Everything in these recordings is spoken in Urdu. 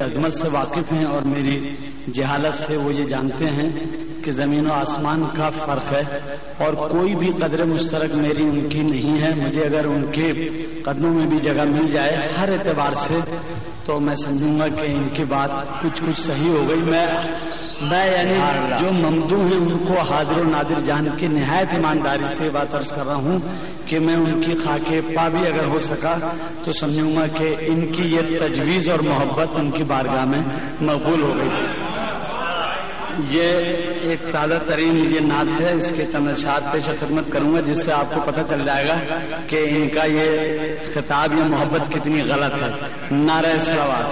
عظمت سے واقف ہیں اور میری جہالت سے وہ یہ جانتے ہیں کہ زمین و آسمان کا فرق ہے اور کوئی بھی قدر مشترک میری ان کی نہیں ہے مجھے اگر ان کے قدموں میں بھی جگہ مل جائے ہر اعتبار سے تو میں سمجھوں گا کہ ان کی بات کچھ کچھ صحیح ہو گئی۔ میں میں یعنی جو ممدو ہیں، ان کو حاضر و نادر جان کے نہایت ایمانداری سے بات عرض کر رہا ہوں کہ میں ان کی خاک پا بھی اگر ہو سکا تو سمجھوں گا کہ ان کی یہ تجویز اور محبت ان کی بارگاہ میں مقبول ہو گئی۔ یہ ایک تازہ ترین یہ نعت ہے، اس کے چند اشاعت پیش خدمت کروں گا، جس سے آپ کو پتہ چل جائے گا کہ ان کا یہ خطاب یا محبت کتنی غلط ہے۔ نعرہ سلوات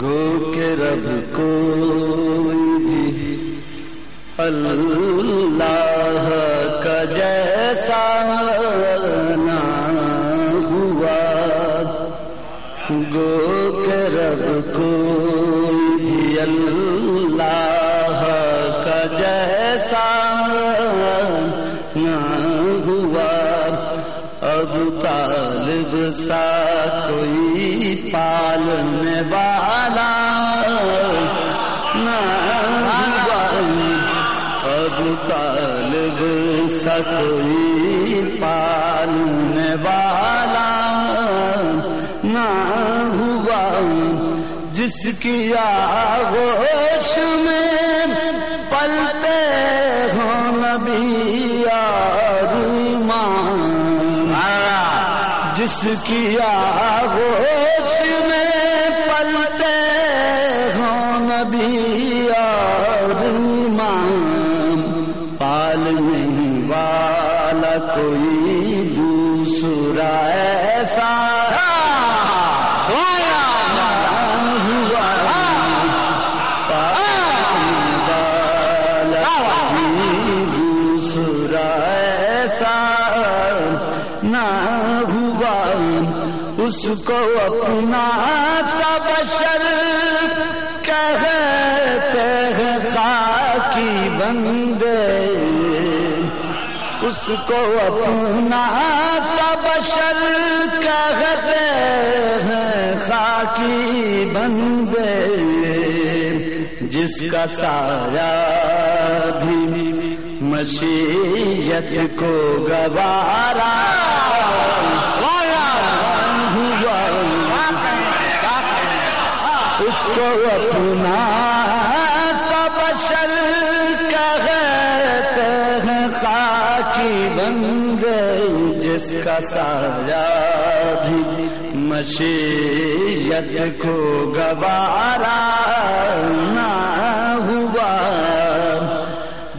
گو کے رب کوئی بھی اللہ کا جیسا نہ گو کے رب کوئی بھی اللہ کا جیسا نہ ہوا۔ اب طالب سا کوئی پالنے والا نہ اب طالب سا کوئی پالنے والا نہ ہوا جس کی آغوش میں پلتے ہو نبی جس کی آغوش میں اس کو اپنا سا بشر کہتے ہیں خاکی بندے۔ اس کو اپنا سا بشر کہتے ہیں خاکی بندے۔ جس کا سایہ بھی مشیت کو گوارا۔ اس کو اپنا سب شل کہتے ہیں خاکی بن گئی، جس کا سایہ بھی مشیت کو گوارا نہ ہوا۔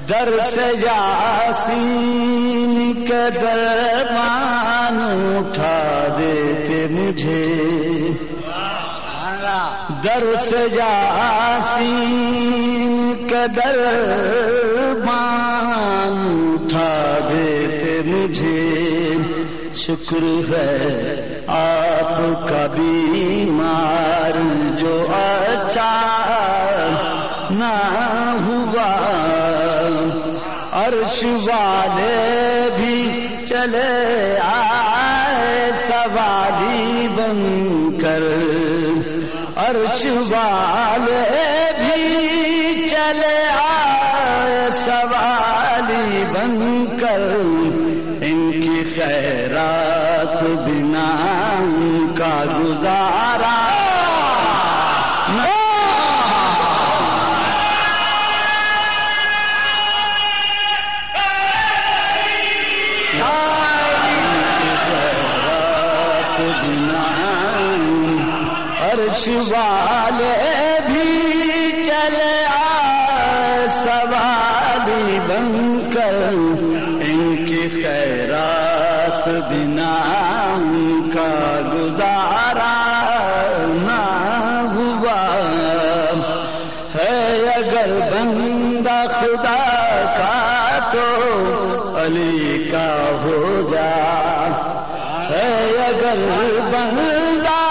در سے یاسین کے درمان اٹھا دیتے مجھے۔ در سے یاسین کے درمان اٹھا دیتے مجھے۔ شکر ہے آپ کا بیمار جو اچھا نہ ہوا۔ عرش والے بھی چلے آئے سوالی بن کر۔ عرش والے بھی چلے آئے سوالی بن کر۔ ان کی خیرات بنا ان کا گزارا۔ عرش والے بھی چلے آئے سوالی بن کر ان کی خیرات بنا ان کا گزارا نہ ہوا۔ ہے اگر بندہ خدا کا تو علی کا ہو جا۔ ہے اگر بندہ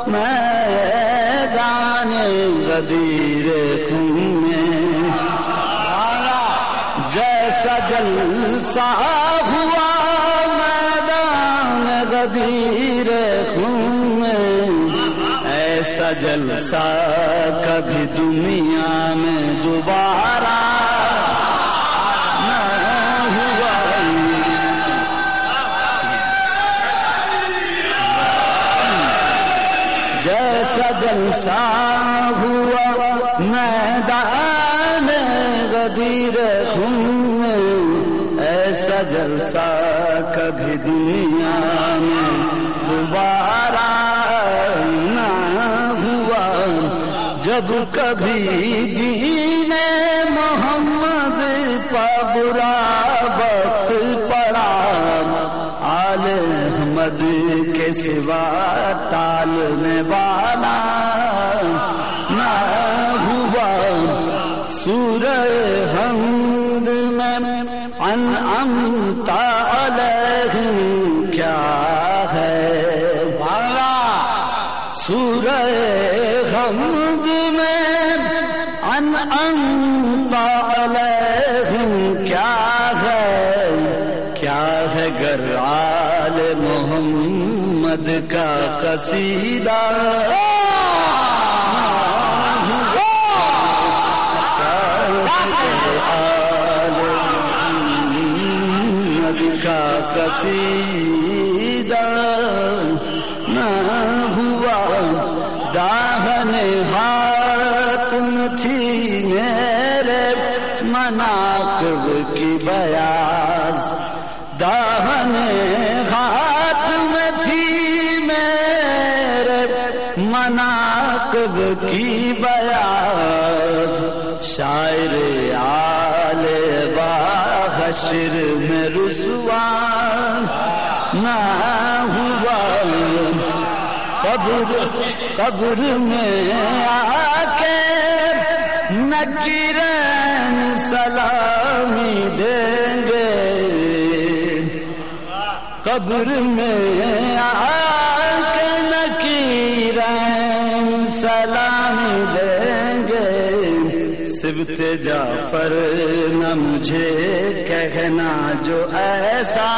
جلسہ ہوا میدان غدیر خون میں۔ ایسا جلسہ کبھی دنیا میں دوبارہ جلسہ ہوا میدان غدیر خون جلسہ کبھی دنیا میں دوبارہ نہ ہوا۔ جب کبھی دین محمد پبرا وقت پڑا، آل احمد کے سوا تال میں بالا نہ ہوا۔ سور حمد میں ان امتا کیا ہے؟ بالا سور حمد میں ان امتا کیا ہے؟ کیا ہے گر آل محمد کا قصیدہ؟ آل محمد کا قصیدہ نہ ہوا۔ داہن ہاتم تھی میرے مناقب کی بیاز داہن ہاتھ میں تھی میرے مناقب کی بیاز شاعر آل باحشر میں رسوان نہ ہوا قبر قبر میں آ کے نکیرن سلامی دیں گے۔ قبر میں آ کے نکیرن سلامی دیں گے۔ سبت جعفر نہ مجھے کہنا جو ایسا